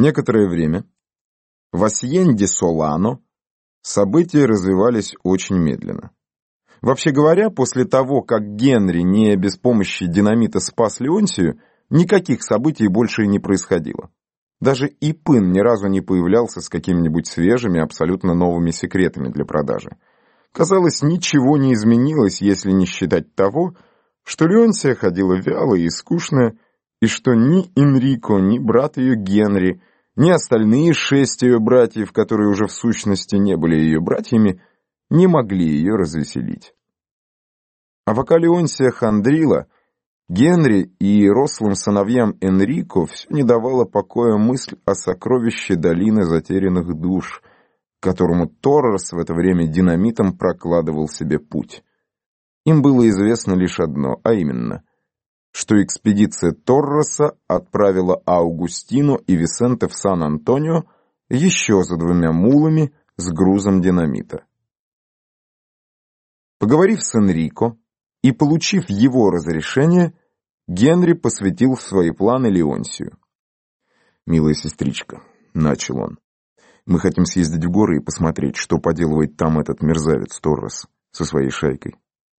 Некоторое время в Асьенде Солано события развивались очень медленно. Вообще говоря, после того, как Генри не без помощи динамита спас Леонсию, никаких событий больше и не происходило. Даже Ипын ни разу не появлялся с какими-нибудь свежими, абсолютно новыми секретами для продажи. Казалось, ничего не изменилось, если не считать того, что Леонсия ходила вяло и скучно, и что ни Энрико, ни брат ее Генри, ни остальные шесть ее братьев, которые уже в сущности не были ее братьями, не могли ее развеселить. А пока Леонсия хандрила, Генри и рослым сыновьям Энрико все не давала покоя мысль о сокровище долины затерянных душ, которому Торрес в это время динамитом прокладывал себе путь. Им было известно лишь одно, а именно, что экспедиция Торреса отправила Аугустину и Висенте в Сан-Антонио еще за двумя мулами с грузом динамита. Поговорив с Энрико и получив его разрешение, Генри посвятил в свои планы Леонсию. «Милая сестричка», — начал он, — «мы хотим съездить в горы и посмотреть, что поделывает там этот мерзавец Торрес со своей шайкой.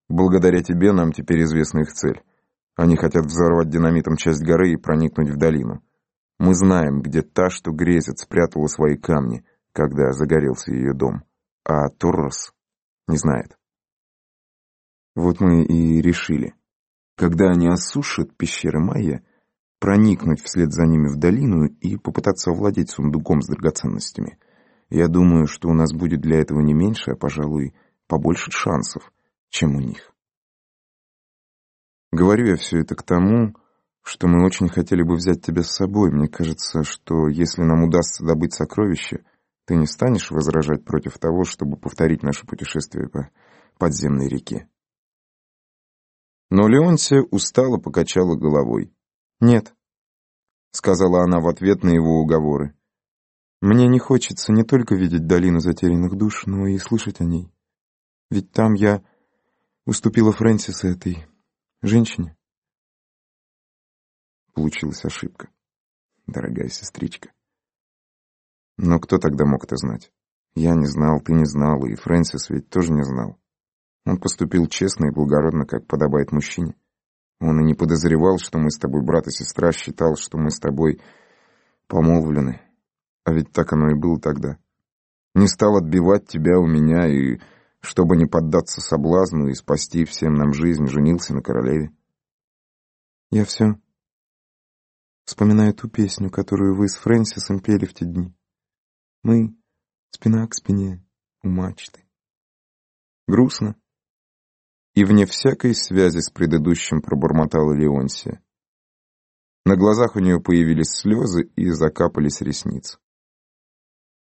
Благодаря тебе нам теперь известна их цель. Они хотят взорвать динамитом часть горы и проникнуть в долину. Мы знаем, где та, что грезит, спрятала свои камни, когда загорелся ее дом. А Торрес не знает. Вот мы и решили. Когда они осушат пещеры Майя, проникнуть вслед за ними в долину и попытаться овладеть сундуком с драгоценностями. Я думаю, что у нас будет для этого не меньше, а, пожалуй, побольше шансов чем у них. Говорю я все это к тому, что мы очень хотели бы взять тебя с собой. Мне кажется, что если нам удастся добыть сокровища, ты не станешь возражать против того, чтобы повторить наше путешествие по подземной реке. Но Леонтия устало покачала головой. «Нет», — сказала она в ответ на его уговоры. «Мне не хочется не только видеть долину затерянных душ, но и слышать о ней. Ведь там я уступила Фрэнсис этой женщине. Получилась ошибка, дорогая сестричка. Но кто тогда мог это знать? Я не знал, ты не знал, и Фрэнсис ведь тоже не знал. Он поступил честно и благородно, как подобает мужчине. Он и не подозревал, что мы с тобой брат и сестра, считал, что мы с тобой помолвлены. А ведь так оно и было тогда. Не стал отбивать тебя у меня и чтобы не поддаться соблазну и спасти всем нам жизнь, женился на королеве. Я все вспоминаю ту песню, которую вы с Фрэнсисом пели в те дни. Мы спина к спине у мачты. Грустно. И вне всякой связи с предыдущим пробормотала Леонсия. На глазах у нее появились слезы и закапались ресницы.